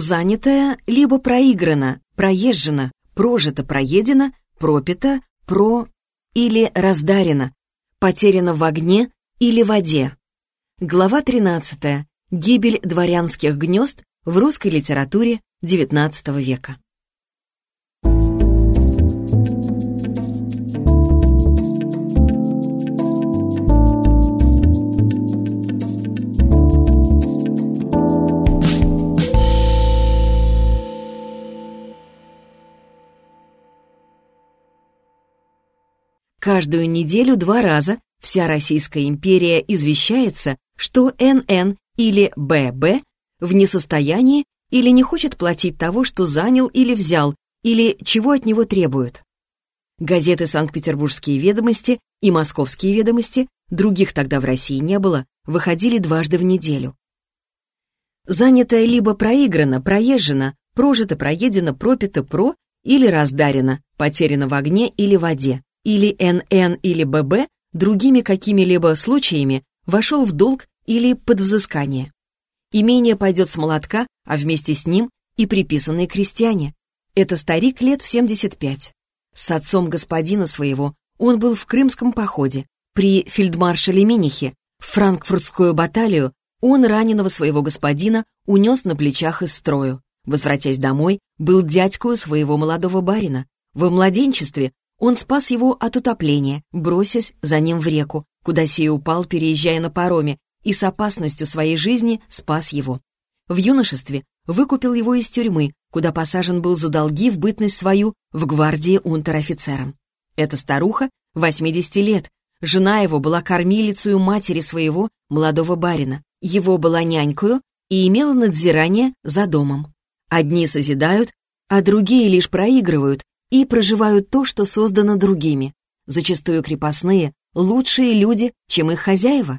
Занятое либо проиграно, проезжено, прожито, проедено, пропито, про или раздарено, потеряно в огне или воде. Глава 13. Гибель дворянских гнезд в русской литературе XIX века. Каждую неделю два раза вся Российская империя извещается, что НН или ББ в несостоянии или не хочет платить того, что занял или взял, или чего от него требуют. Газеты «Санкт-Петербургские ведомости» и «Московские ведомости», других тогда в России не было, выходили дважды в неделю. Занятое либо проиграно, проезжено, прожито, проедено, пропито, про или раздарено, потеряно в огне или воде или НН или ББ другими какими-либо случаями вошел в долг или под взыскание. Имение пойдет с молотка, а вместе с ним и приписанные крестьяне. Это старик лет в 75. С отцом господина своего он был в крымском походе. При фельдмаршале Минихе в франкфуртскую баталию он раненого своего господина унес на плечах из строю. Возвратясь домой, был дядькою своего молодого барина. Во младенчестве он спас его от утопления, бросясь за ним в реку, куда сей упал, переезжая на пароме, и с опасностью своей жизни спас его. В юношестве выкупил его из тюрьмы, куда посажен был за долги в бытность свою в гвардии унтер-офицером. Эта старуха, 80 лет, жена его была кормилицей матери своего молодого барина, его была нянькою и имела надзирание за домом. Одни созидают, а другие лишь проигрывают, и проживают то, что создано другими. Зачастую крепостные — лучшие люди, чем их хозяева.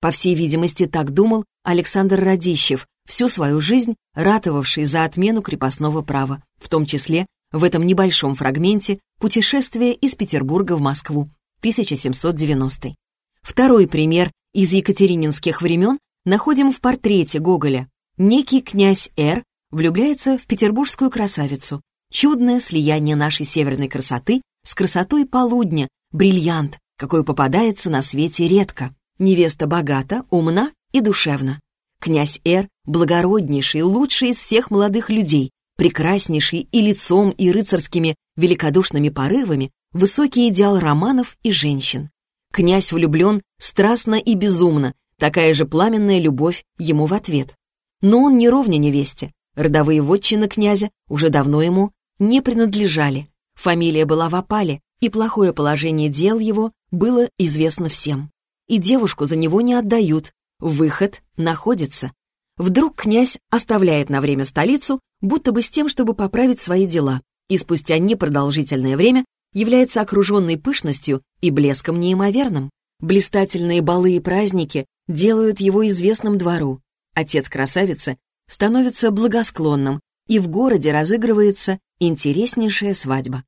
По всей видимости, так думал Александр Радищев, всю свою жизнь ратовавший за отмену крепостного права, в том числе в этом небольшом фрагменте «Путешествие из Петербурга в Москву» 1790. Второй пример из екатерининских времен находим в портрете Гоголя. Некий князь Р. влюбляется в петербургскую красавицу, Чудное слияние нашей северной красоты с красотой полудня, бриллиант, какой попадается на свете редко. Невеста богата, умна и душевна. Князь Эр — благороднейший, лучший из всех молодых людей, прекраснейший и лицом, и рыцарскими великодушными порывами, высокий идеал романов и женщин. Князь влюблен страстно и безумно, такая же пламенная любовь ему в ответ. Но он не ровня невесте. Родовые вотчины князя уже давно ему не принадлежали. Фамилия была в опале, и плохое положение дел его было известно всем. И девушку за него не отдают. Выход находится. Вдруг князь оставляет на время столицу, будто бы с тем, чтобы поправить свои дела, и спустя непродолжительное время является окруженной пышностью и блеском неимоверным. Блистательные балы и праздники делают его известным двору. Отец красавицы становится благосклонным, и в городе разыгрывается интереснейшая свадьба.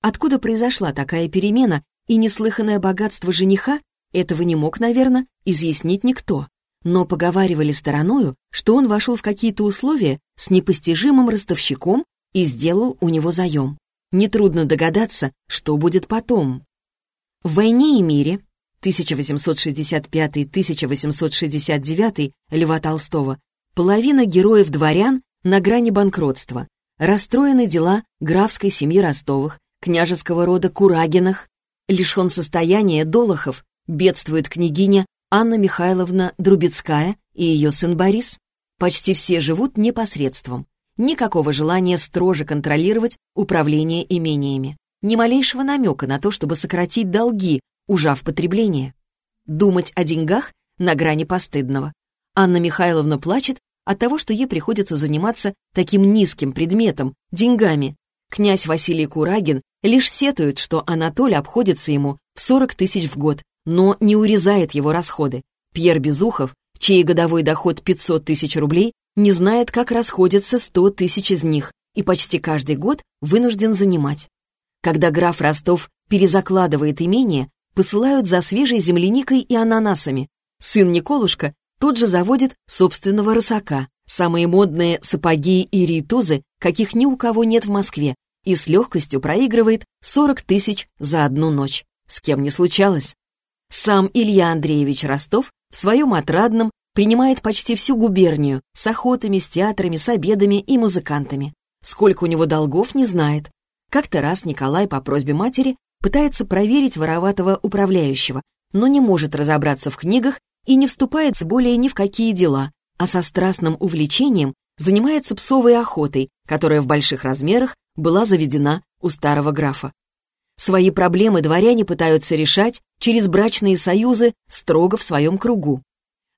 Откуда произошла такая перемена и неслыханное богатство жениха, этого не мог, наверное, изъяснить никто. Но поговаривали стороною, что он вошел в какие-то условия с непостижимым ростовщиком и сделал у него заем. Нетрудно догадаться, что будет потом. В «Войне и мире» 1865-1869 Льва Толстого половина героев-дворян на грани банкротства. Расстроены дела графской семьи Ростовых, княжеского рода Курагинах. Лишен состояния Долохов, бедствует княгиня Анна Михайловна Друбецкая и ее сын Борис. Почти все живут непосредством. Никакого желания строже контролировать управление имениями. Ни малейшего намека на то, чтобы сократить долги, ужав потребление. Думать о деньгах на грани постыдного. Анна Михайловна плачет от того, что ей приходится заниматься таким низким предметом, деньгами. Князь Василий Курагин лишь сетует, что Анатолий обходится ему в 40 тысяч в год, но не урезает его расходы. Пьер Безухов, чей годовой доход 500 тысяч рублей, не знает, как расходятся 100 тысяч из них и почти каждый год вынужден занимать. Когда граф Ростов перезакладывает имение, посылают за свежей земляникой и ананасами. Сын Николушка тут же заводит собственного рысака, Самые модные сапоги и рейтузы, каких ни у кого нет в Москве, и с легкостью проигрывает 40 тысяч за одну ночь. С кем не случалось. Сам Илья Андреевич Ростов в своем отрадном принимает почти всю губернию с охотами, с театрами, с обедами и музыкантами. Сколько у него долгов, не знает. Как-то раз Николай по просьбе матери пытается проверить вороватого управляющего, но не может разобраться в книгах и не вступает более ни в какие дела, а со страстным увлечением занимается псовой охотой, которая в больших размерах была заведена у старого графа. Свои проблемы дворяне пытаются решать через брачные союзы строго в своем кругу.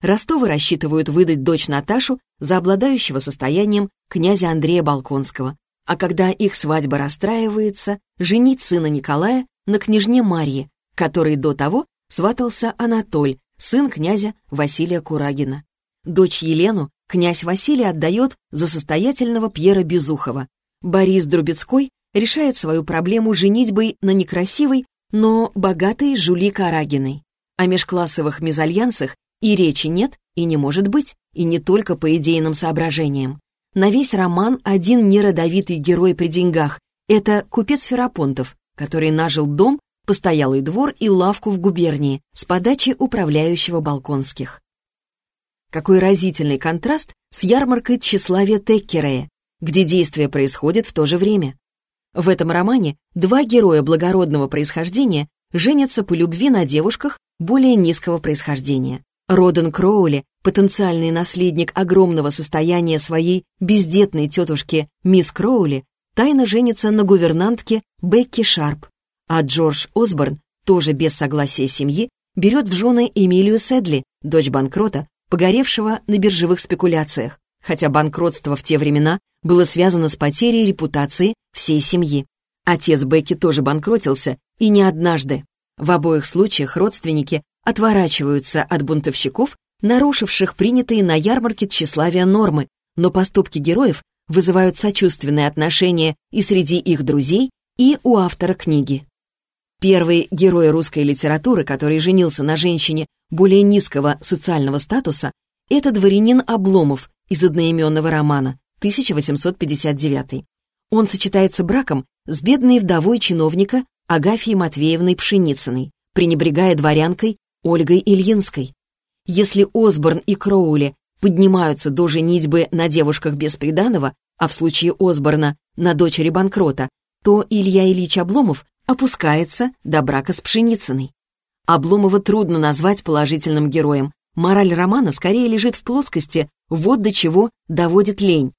Ростовы рассчитывают выдать дочь Наташу за обладающего состоянием князя Андрея Балконского, а когда их свадьба расстраивается, женить сына Николая на княжне Марье, которой до того сватался Анатоль, сын князя Василия Курагина. Дочь Елену князь Василий отдает за состоятельного Пьера Безухова. Борис Друбецкой решает свою проблему женитьбой на некрасивой, но богатой Жули Карагиной. О межклассовых мезальянсах и речи нет и не может быть, и не только по идейным соображениям. На весь роман один неродовитый герой при деньгах — это купец Ферапонтов, который нажил дом, постоялый двор и лавку в губернии с подачи управляющего Балконских. Какой разительный контраст с ярмаркой тщеславия Теккерея, где действие происходит в то же время. В этом романе два героя благородного происхождения женятся по любви на девушках более низкого происхождения. Роден Кроули, потенциальный наследник огромного состояния своей бездетной тетушки мисс Кроули, тайно женится на гувернантке Бекки Шарп, а Джордж Осборн, тоже без согласия семьи, берет в жены Эмилию Седли, дочь банкрота, погоревшего на биржевых спекуляциях, хотя банкротство в те времена было связано с потерей репутации всей семьи. Отец Бекки тоже банкротился, и не однажды. В обоих случаях родственники отворачиваются от бунтовщиков, нарушивших принятые на ярмарке тщеславия нормы, но поступки героев вызывают сочувственное отношение и среди их друзей, и у автора книги. Первый герой русской литературы, который женился на женщине более низкого социального статуса, это дворянин Обломов из одноименного романа 1859. Он сочетается браком с бедной вдовой чиновника Агафьей Матвеевной Пшеницыной, пренебрегая дворянкой Ольгой Ильинской. Если Осборн и Кроули поднимаются до женитьбы на девушках без приданого, а в случае Осборна на дочери банкрота, то Илья Ильич Обломов опускается до брака с Пшеницыной. Обломова трудно назвать положительным героем. Мораль романа скорее лежит в плоскости «вот до чего доводит лень».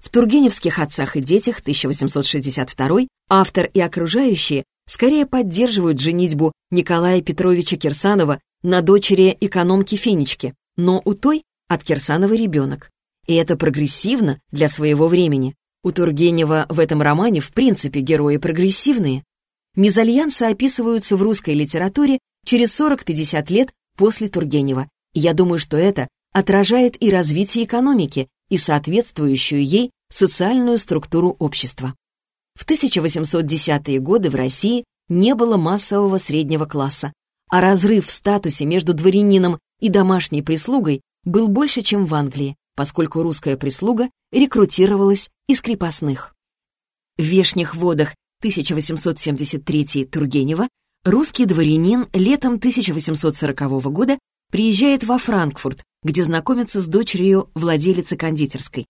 В «Тургеневских отцах и детях» 1862 автор и окружающие скорее поддерживают женитьбу Николая Петровича Кирсанова на дочери экономки Фенечки, но у той от Кирсанова ребенок. И это прогрессивно для своего времени. У Тургенева в этом романе в принципе герои прогрессивные. Мезальянсы описываются в русской литературе через 40-50 лет после Тургенева. И я думаю, что это отражает и развитие экономики, и соответствующую ей социальную структуру общества. В 1810-е годы в России не было массового среднего класса, а разрыв в статусе между дворянином и домашней прислугой был больше, чем в Англии, поскольку русская прислуга рекрутировалась из крепостных. В Вешних водах 1873 Тургенева, русский дворянин летом 1840 года приезжает во Франкфурт, где знакомится с дочерью владелицы кондитерской.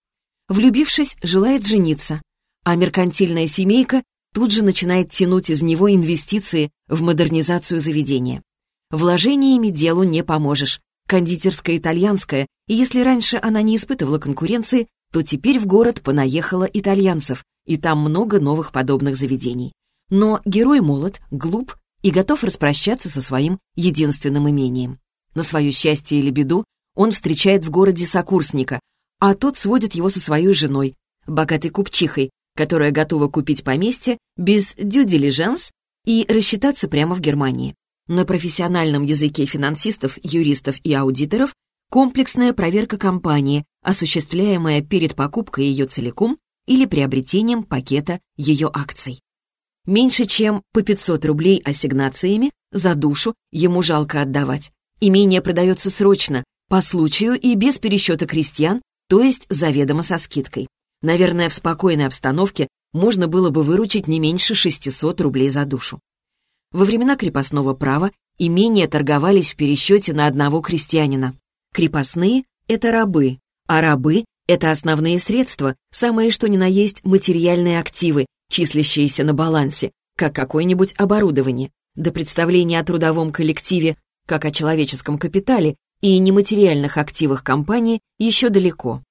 Влюбившись, желает жениться, а меркантильная семейка тут же начинает тянуть из него инвестиции в модернизацию заведения. Вложениями делу не поможешь. Кондитерская итальянская, и если раньше она не испытывала конкуренции, то теперь в город понаехало итальянцев, и там много новых подобных заведений. Но герой молод, глуп и готов распрощаться со своим единственным имением. На свое счастье или беду он встречает в городе сокурсника, а тот сводит его со своей женой, богатой купчихой, которая готова купить поместье без дю-дилиженс и рассчитаться прямо в Германии. На профессиональном языке финансистов, юристов и аудиторов комплексная проверка компании, осуществляемая перед покупкой ее целиком или приобретением пакета ее акций. Меньше чем по 500 рублей ассигнациями за душу ему жалко отдавать. Имение продается срочно, по случаю и без пересчета крестьян, то есть заведомо со скидкой. Наверное, в спокойной обстановке можно было бы выручить не меньше 600 рублей за душу. Во времена крепостного права имения торговались в пересчете на одного крестьянина. Крепостные — это рабы, а рабы — это основные средства, самое что ни на есть материальные активы, числящиеся на балансе, как какое-нибудь оборудование. До представления о трудовом коллективе, как о человеческом капитале и нематериальных активах компании еще далеко.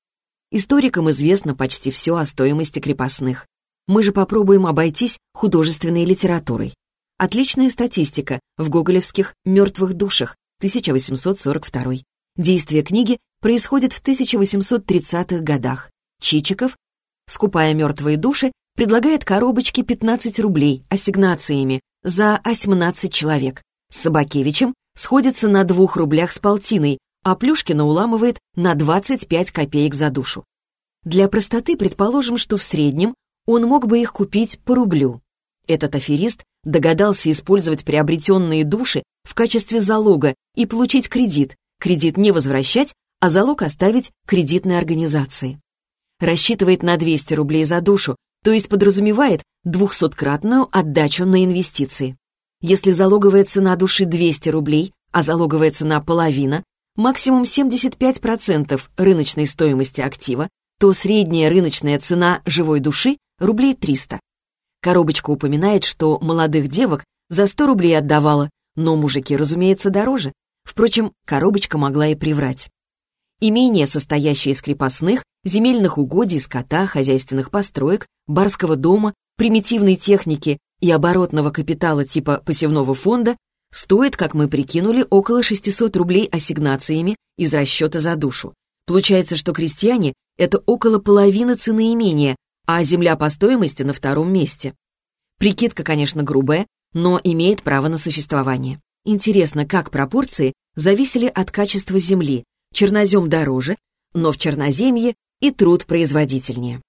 Историкам известно почти все о стоимости крепостных. Мы же попробуем обойтись художественной литературой. Отличная статистика в гоголевских «Мертвых душах» 1842. Действие книги происходит в 1830-х годах. Чичиков, скупая мертвые души, предлагает коробочки 15 рублей ассигнациями за 18 человек. С Собакевичем сходится на 2 рублях с полтиной, а Плюшкина уламывает на 25 копеек за душу. Для простоты предположим, что в среднем он мог бы их купить по рублю. Этот аферист догадался использовать приобретенные души в качестве залога и получить кредит, кредит не возвращать, а залог оставить кредитной организации. Рассчитывает на 200 рублей за душу, то есть подразумевает двухсоткратную отдачу на инвестиции. Если залоговая цена души 200 рублей, а залоговая цена половина, максимум 75% рыночной стоимости актива, то средняя рыночная цена живой души рублей 300. Коробочка упоминает, что молодых девок за 100 рублей отдавала, но мужики, разумеется, дороже. Впрочем, коробочка могла и приврать. Имение, состоящее из крепостных, земельных угодий, скота, хозяйственных построек, барского дома, примитивной техники и оборотного капитала типа посевного фонда, стоит, как мы прикинули, около 600 рублей ассигнациями из расчета за душу. Получается, что крестьяне — это около половины цены имения, а земля по стоимости на втором месте. Прикидка, конечно, грубая, но имеет право на существование. Интересно, как пропорции зависели от качества земли. Чернозем дороже, но в черноземье и труд производительнее.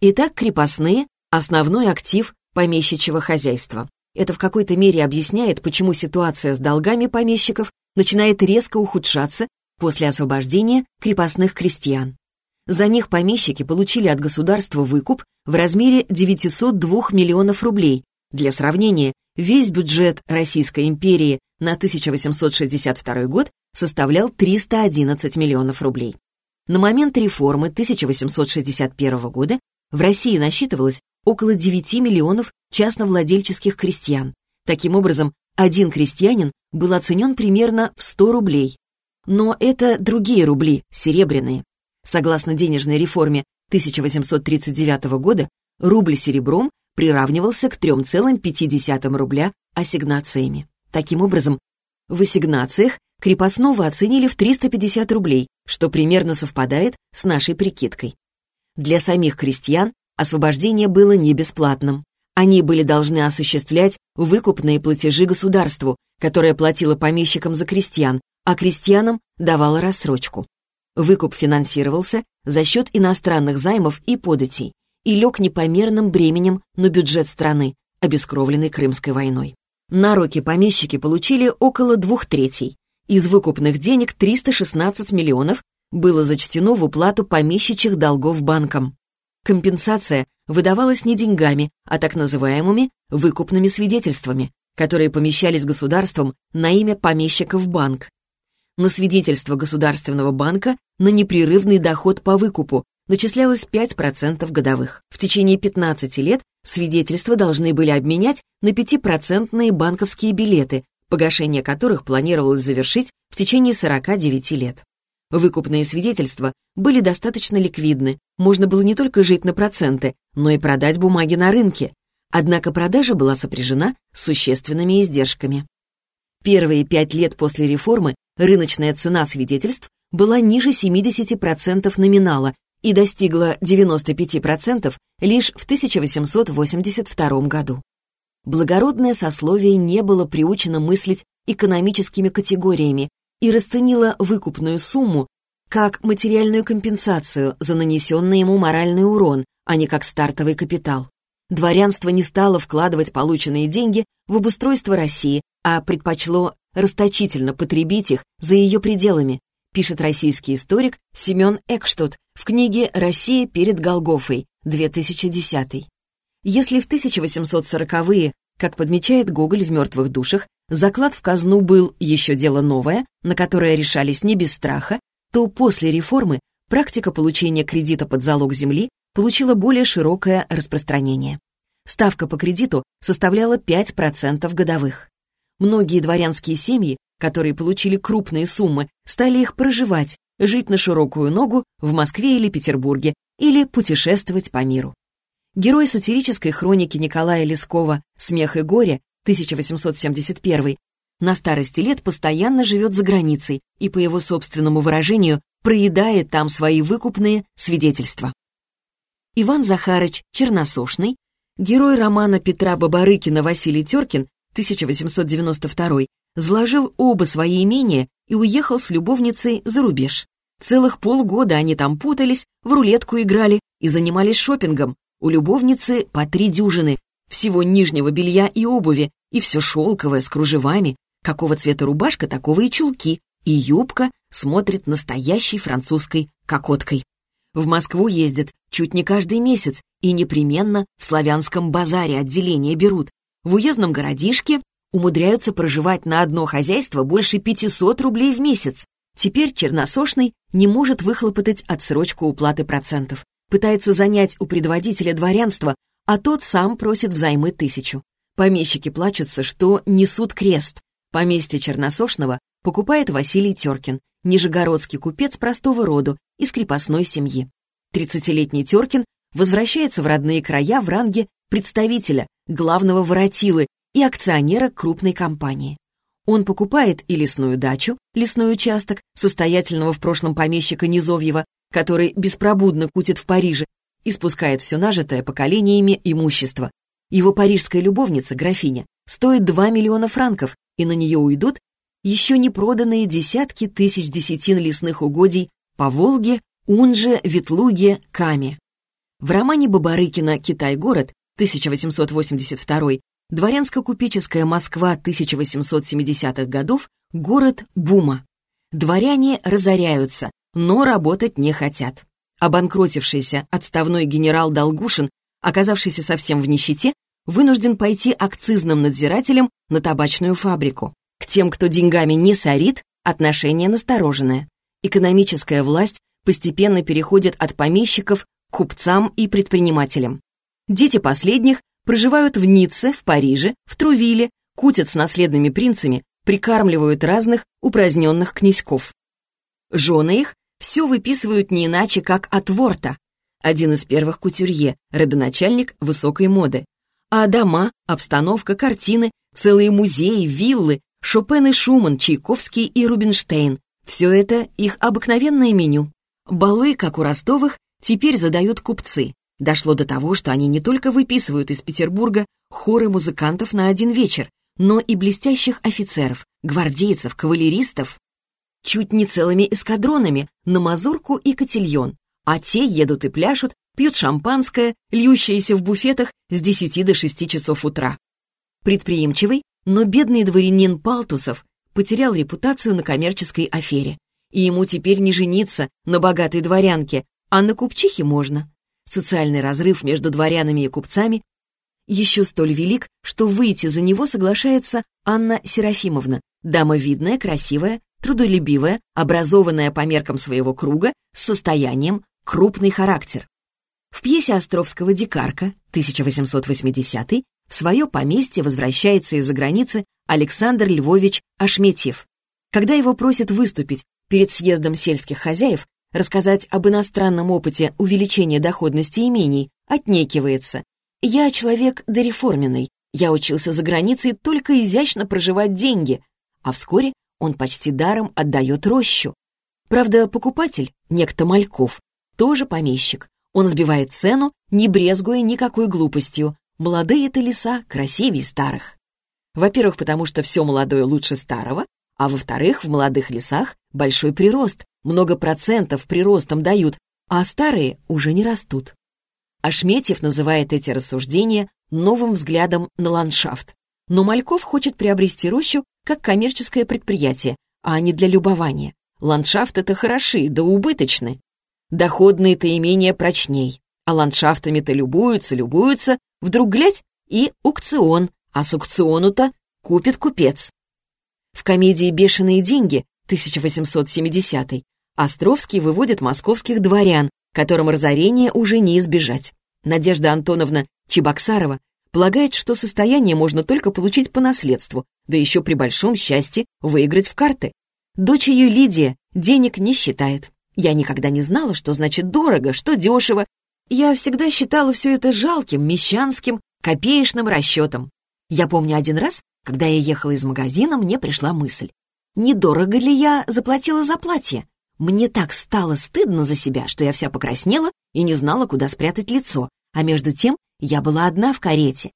Итак, крепостные – основной актив помещичьего хозяйства. Это в какой-то мере объясняет, почему ситуация с долгами помещиков начинает резко ухудшаться после освобождения крепостных крестьян. За них помещики получили от государства выкуп в размере 902 миллионов рублей. Для сравнения, весь бюджет Российской империи на 1862 год составлял 311 миллионов рублей. На момент реформы 1861 года в России насчитывалось около 9 миллионов частновладельческих крестьян. Таким образом, один крестьянин был оценен примерно в 100 рублей. Но это другие рубли, серебряные. Согласно денежной реформе 1839 года, рубль серебром приравнивался к 3,5 рубля ассигнациями. Таким образом, в ассигнациях крепостного оценили в 350 рублей, что примерно совпадает с нашей прикидкой. Для самих крестьян освобождение было не бесплатным. Они были должны осуществлять выкупные платежи государству, которое платило помещикам за крестьян, а крестьянам давало рассрочку. Выкуп финансировался за счет иностранных займов и податей и лег непомерным бременем на бюджет страны, обескровленной Крымской войной. На руки помещики получили около двух третей. Из выкупных денег 316 миллионов было зачтено в уплату помещичьих долгов банкам. Компенсация выдавалась не деньгами, а так называемыми выкупными свидетельствами, которые помещались государством на имя помещика в банк на свидетельство Государственного банка на непрерывный доход по выкупу начислялось 5% годовых. В течение 15 лет свидетельства должны были обменять на 5% банковские билеты, погашение которых планировалось завершить в течение 49 лет. Выкупные свидетельства были достаточно ликвидны, можно было не только жить на проценты, но и продать бумаги на рынке. Однако продажа была сопряжена с существенными издержками. Первые пять лет после реформы рыночная цена свидетельств была ниже 70% номинала и достигла 95% лишь в 1882 году. Благородное сословие не было приучено мыслить экономическими категориями и расценило выкупную сумму как материальную компенсацию за нанесенный ему моральный урон, а не как стартовый капитал. Дворянство не стало вкладывать полученные деньги в обустройство России, а предпочло расточительно потребить их за ее пределами, пишет российский историк Семен Экштут в книге «Россия перед Голгофой» 2010. Если в 1840-е, как подмечает Гоголь в «Мертвых душах», заклад в казну был еще дело новое, на которое решались не без страха, то после реформы практика получения кредита под залог земли получила более широкое распространение. Ставка по кредиту составляла 5% годовых. Многие дворянские семьи, которые получили крупные суммы, стали их проживать, жить на широкую ногу в Москве или Петербурге или путешествовать по миру. Герой сатирической хроники Николая Лескова «Смех и горе» 1871 на старости лет постоянно живет за границей и, по его собственному выражению, проедает там свои выкупные свидетельства. Иван Захарыч Черносошный, герой романа Петра Бабарыкина Василий Теркин 1892 заложил оба свои имения и уехал с любовницей за рубеж. Целых полгода они там путались, в рулетку играли и занимались шопингом. У любовницы по три дюжины, всего нижнего белья и обуви, и все шелковое с кружевами. Какого цвета рубашка, такого и чулки. И юбка смотрит настоящей французской кокоткой. В Москву ездят чуть не каждый месяц и непременно в славянском базаре отделение берут. В уездном городишке умудряются проживать на одно хозяйство больше 500 рублей в месяц. Теперь Черносошный не может выхлопотать отсрочку уплаты процентов. Пытается занять у предводителя дворянства, а тот сам просит взаймы тысячу. Помещики плачутся, что несут крест. Поместье Черносошного покупает Василий Теркин, нижегородский купец простого роду из крепостной семьи. Тридцатилетний Теркин возвращается в родные края в ранге представителя, главного воротилы и акционера крупной компании. Он покупает и лесную дачу, лесной участок, состоятельного в прошлом помещика Низовьева, который беспробудно кутит в Париже, и спускает все нажитое поколениями имущество. Его парижская любовница, графиня, стоит 2 миллиона франков, и на нее уйдут еще не проданные десятки тысяч десятин лесных угодий по Волге, Унже, Ветлуге, Каме. В романе Бабарыкина «Китай-город» 1882 дворянско-купеческая Москва 1870-х годов город бума. Дворяне разоряются, но работать не хотят. Обанкротившийся отставной генерал Долгушин, оказавшийся совсем в нищете, вынужден пойти акцизным надзирателем на табачную фабрику. К тем, кто деньгами не сорит, отношение настороженное. Экономическая власть постепенно переходит от помещиков к купцам и предпринимателям. Дети последних проживают в Ницце, в Париже, в Трувиле, кутят с наследными принцами, прикармливают разных упраздненных князьков. Жены их все выписывают не иначе, как от Ворта, один из первых кутюрье, родоначальник высокой моды. А дома, обстановка, картины, целые музеи, виллы, Шопен и Шуман, Чайковский и Рубинштейн. Все это их обыкновенное меню. Балы, как у Ростовых, теперь задают купцы. Дошло до того, что они не только выписывают из Петербурга хоры музыкантов на один вечер, но и блестящих офицеров, гвардейцев, кавалеристов. Чуть не целыми эскадронами на Мазурку и Котильон, а те едут и пляшут, пьют шампанское, льющееся в буфетах с 10 до 6 часов утра. Предприимчивый, но бедный дворянин Палтусов потерял репутацию на коммерческой афере. И ему теперь не жениться на богатой дворянке, а на купчихе можно. Социальный разрыв между дворянами и купцами еще столь велик, что выйти за него соглашается Анна Серафимовна, дама видная, красивая, трудолюбивая, образованная по меркам своего круга, с состоянием, крупный характер. В пьесе Островского «Дикарка» 1880 в свое поместье возвращается из-за границы Александр Львович Ашметьев. Когда его просят выступить перед съездом сельских хозяев, рассказать об иностранном опыте увеличения доходности имений, отнекивается. «Я человек дореформенный, я учился за границей только изящно проживать деньги», а вскоре он почти даром отдает рощу. Правда, покупатель, некто Мальков, тоже помещик. Он сбивает цену, не брезгуя никакой глупостью, Молодые это леса красивее старых. Во-первых, потому что все молодое лучше старого, а во-вторых, в молодых лесах большой прирост, много процентов приростом дают, а старые уже не растут. Ашметьев называет эти рассуждения новым взглядом на ландшафт. Но Мальков хочет приобрести рощу как коммерческое предприятие, а не для любования. Ландшафты-то хороши, да убыточны. Доходные-то имения прочней, а ландшафтами-то любуются, любуются, вдруг глядь, и аукцион, а с аукциону-то купит купец. В комедии «Бешеные деньги» 1870 Островский выводит московских дворян, которым разорение уже не избежать. Надежда Антоновна Чебоксарова полагает, что состояние можно только получить по наследству, да еще при большом счастье выиграть в карты. Дочь ее Лидия денег не считает. Я никогда не знала, что значит дорого, что дешево. Я всегда считала все это жалким, мещанским, копеечным расчетом. Я помню один раз, когда я ехала из магазина, мне пришла мысль. Недорого ли я заплатила за платье? Мне так стало стыдно за себя, что я вся покраснела и не знала, куда спрятать лицо, а между тем я была одна в карете.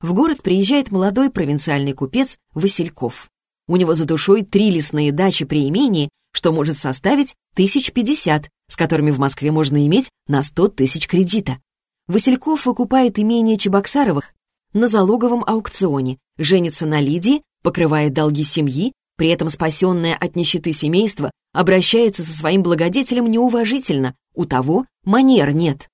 В город приезжает молодой провинциальный купец Васильков. У него за душой три лесные дачи при имении, что может составить тысяч пятьдесят, с которыми в Москве можно иметь на сто тысяч кредита. Васильков выкупает имение Чебоксаровых на залоговом аукционе, женится на Лидии, покрывает долги семьи, при этом спасенное от нищеты семейство обращается со своим благодетелем неуважительно, у того манер нет.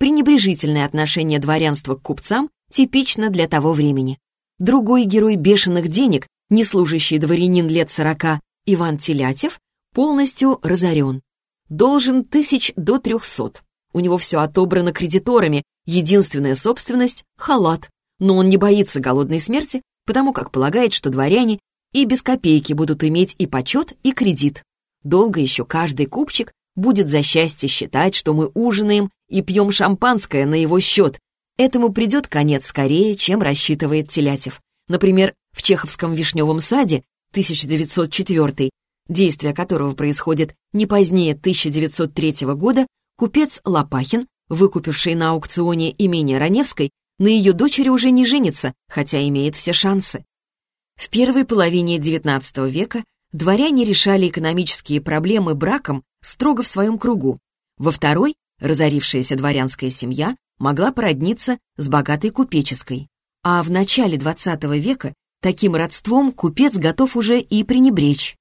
Пренебрежительное отношение дворянства к купцам типично для того времени. Другой герой бешеных денег, не служащий дворянин лет сорока, Иван Телятев, полностью разорен. Должен тысяч до трехсот. У него все отобрано кредиторами, единственная собственность — халат. Но он не боится голодной смерти, потому как полагает, что дворяне и без копейки будут иметь и почет, и кредит. Долго еще каждый купчик будет за счастье считать, что мы ужинаем и пьем шампанское на его счет. Этому придет конец скорее, чем рассчитывает Телятев. Например, в Чеховском «Вишневом саде» 1904, действие которого происходит не позднее 1903 года, купец Лопахин, выкупивший на аукционе имение Раневской, на ее дочери уже не женится, хотя имеет все шансы. В первой половине XIX века дворяне решали экономические проблемы браком строго в своем кругу. Во второй разорившаяся дворянская семья могла породниться с богатой купеческой. А в начале XX века таким родством купец готов уже и пренебречь.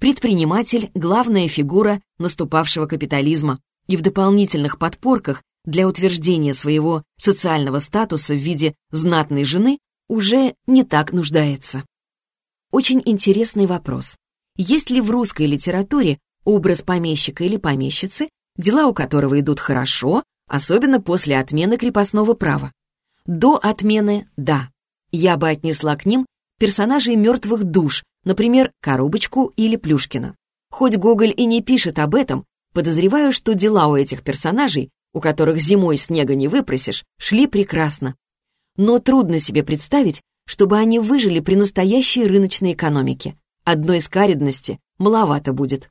Предприниматель – главная фигура наступавшего капитализма, и в дополнительных подпорках для утверждения своего социального статуса в виде знатной жены уже не так нуждается. Очень интересный вопрос. Есть ли в русской литературе образ помещика или помещицы, дела у которого идут хорошо, особенно после отмены крепостного права? До отмены – да. Я бы отнесла к ним персонажей мертвых душ, например, Коробочку или Плюшкина. Хоть Гоголь и не пишет об этом, подозреваю, что дела у этих персонажей, у которых зимой снега не выпросишь, шли прекрасно. Но трудно себе представить, чтобы они выжили при настоящей рыночной экономике. Одной скаридности маловато будет.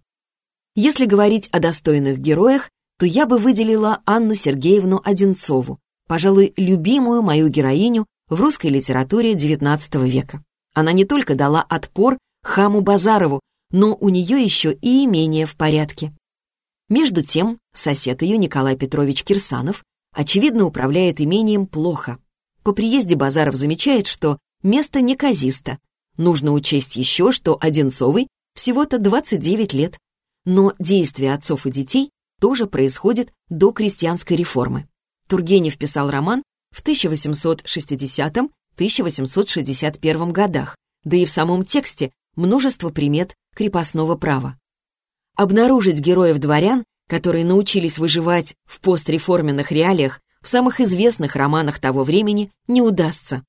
Если говорить о достойных героях, то я бы выделила Анну Сергеевну Одинцову, пожалуй, любимую мою героиню в русской литературе XIX века. Она не только дала отпор хаму Базарову, но у нее еще и имение в порядке. Между тем, сосед ее Николай Петрович Кирсанов, очевидно, управляет имением плохо. По приезде Базаров замечает, что место неказисто. Нужно учесть еще, что Одинцовой всего-то 29 лет. Но действие отцов и детей тоже происходит до крестьянской реформы. Тургенев писал роман в 1860-1861 годах, да и в самом тексте множество примет крепостного права. Обнаружить героев дворян, которые научились выживать в постреформенных реалиях, в самых известных романах того времени не удастся.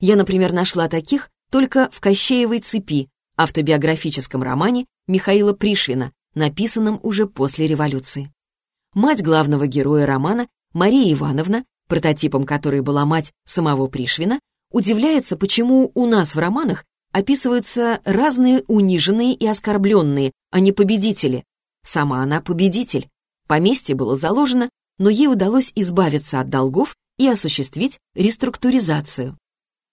Я, например, нашла таких только в «Кощеевой цепи», автобиографическом романе Михаила Пришвина, написанном уже после революции. Мать главного героя романа, Мария Ивановна, прототипом которой была мать самого Пришвина, удивляется, почему у нас в романах описываются разные униженные и оскорбленные, а не победители. Сама она победитель. Поместье было заложено, но ей удалось избавиться от долгов и осуществить реструктуризацию.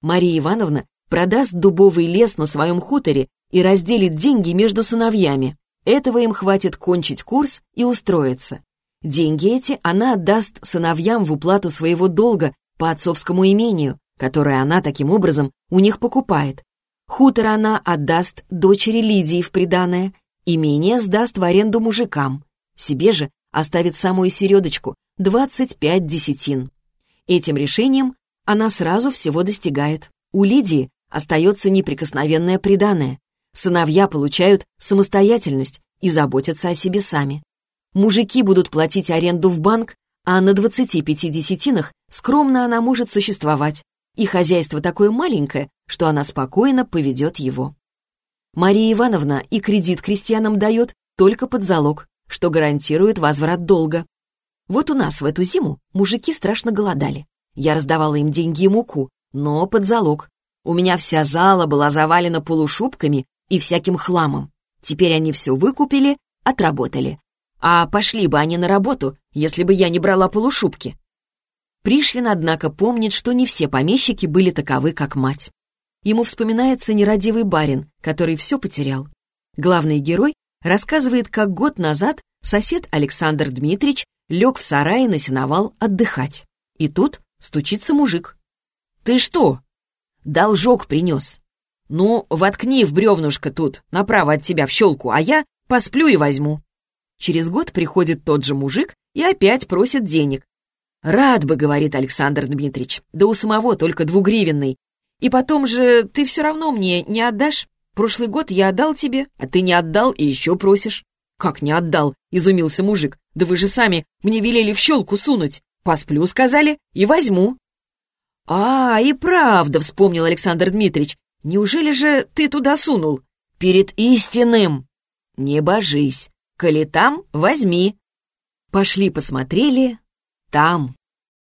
Мария Ивановна продаст дубовый лес на своем хуторе и разделит деньги между сыновьями. Этого им хватит кончить курс и устроиться. Деньги эти она отдаст сыновьям в уплату своего долга по отцовскому имению, которое она таким образом у них покупает. Хутор она отдаст дочери Лидии в приданое. Имение сдаст в аренду мужикам. Себе же оставит самую середочку — 25 десятин. Этим решением она сразу всего достигает. У Лидии остается неприкосновенное приданое. Сыновья получают самостоятельность и заботятся о себе сами. Мужики будут платить аренду в банк, а на 25 десятинах скромно она может существовать. И хозяйство такое маленькое, что она спокойно поведет его. Мария Ивановна и кредит крестьянам дает только под залог, что гарантирует возврат долга. Вот у нас в эту зиму мужики страшно голодали. Я раздавала им деньги и муку, но под залог. У меня вся зала была завалена полушубками и всяким хламом. Теперь они все выкупили, отработали. А пошли бы они на работу, если бы я не брала полушубки. Пришвин, однако, помнит, что не все помещики были таковы, как мать ему вспоминается нерадивый барин, который все потерял. Главный герой рассказывает, как год назад сосед Александр Дмитрич лег в сарае на сеновал отдыхать. И тут стучится мужик. «Ты что?» «Должок принес». «Ну, воткни в бревнушко тут, направо от тебя в щелку, а я посплю и возьму». Через год приходит тот же мужик и опять просит денег. «Рад бы», — говорит Александр Дмитрич, «да у самого только двугривенный, и потом же ты все равно мне не отдашь. Прошлый год я отдал тебе, а ты не отдал и еще просишь». «Как не отдал?» — изумился мужик. «Да вы же сами мне велели в щелку сунуть. Посплю, сказали, и возьму». «А, и правда», — вспомнил Александр Дмитрич. «Неужели же ты туда сунул?» «Перед истинным». «Не божись. Коли там, возьми». Пошли посмотрели. Там.